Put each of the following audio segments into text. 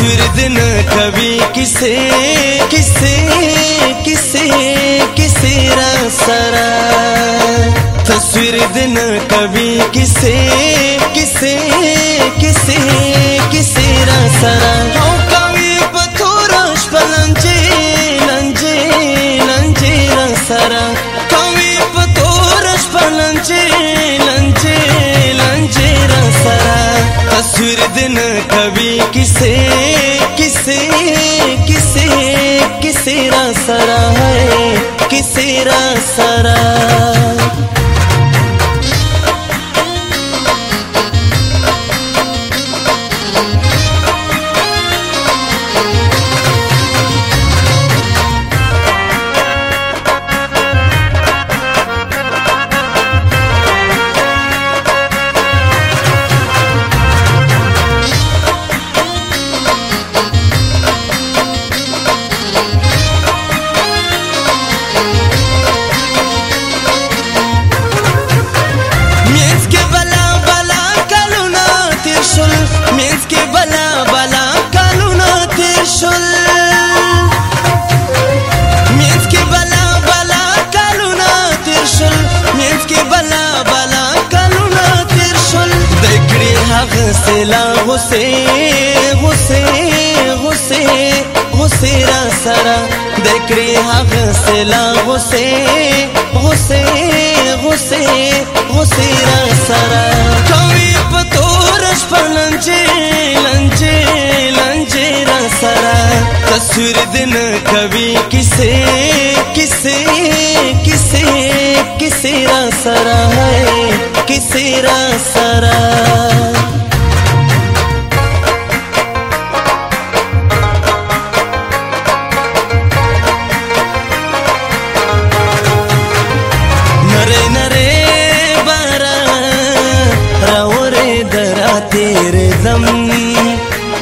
कभी किसे किसे किसे किसे रासरा। तो सुपुर्द न कभी किसे किसे किसे किसे रा तस्वीर दिन कभी किसे किसे किसे किसे रा सरा है किसे रा सरा। हुसे हुसे हुसे हुसे रा सरा। देखड़ी हग सेला हुसे हुसे हुसे हुसे रा सरा। कवी पतोरश पलंजे लंजे लंजे रा सरा। तस्वीर दिन कभी किसे किसे किसे किसे रा सरा है, किसे रा सरा।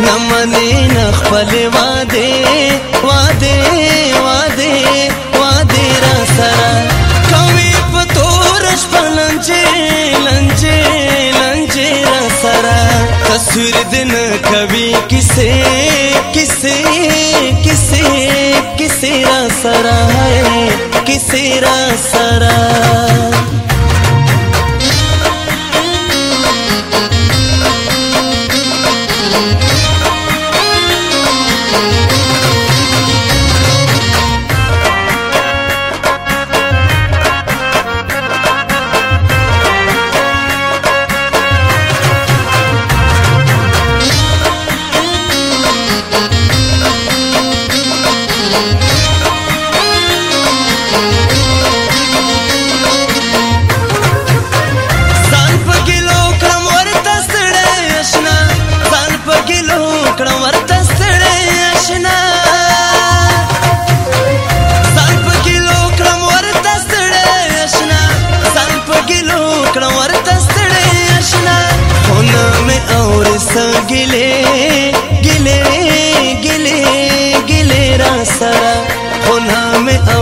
नमने नखपले वादे वादे वादे वादे रा सरा। कवी पतोरश पलंजे लंजे लंजे रा सरा। तस्वीर दिन कभी किसे किसे किसे किसे रा सरा है, किसे रा सरा।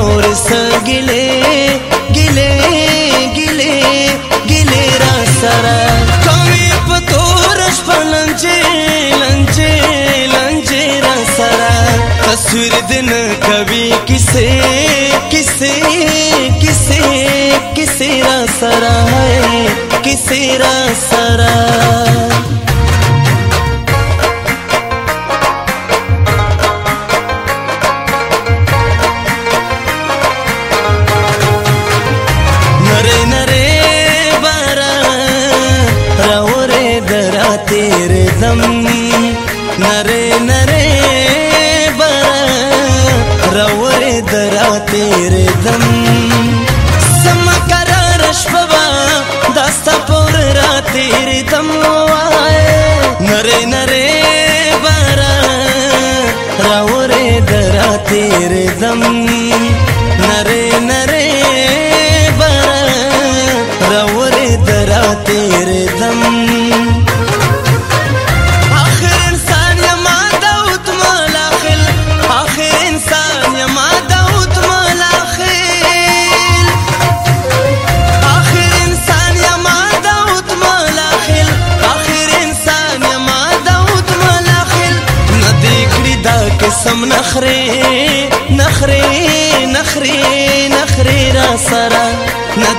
में और सगिले गिले गिले गिले रा। सरा कवी पतोरश पलंजे लंजे लंजे रा। सरा तस्वीर दिन कभी किसे किसे किसे किसे रा सरा है, किसे रा।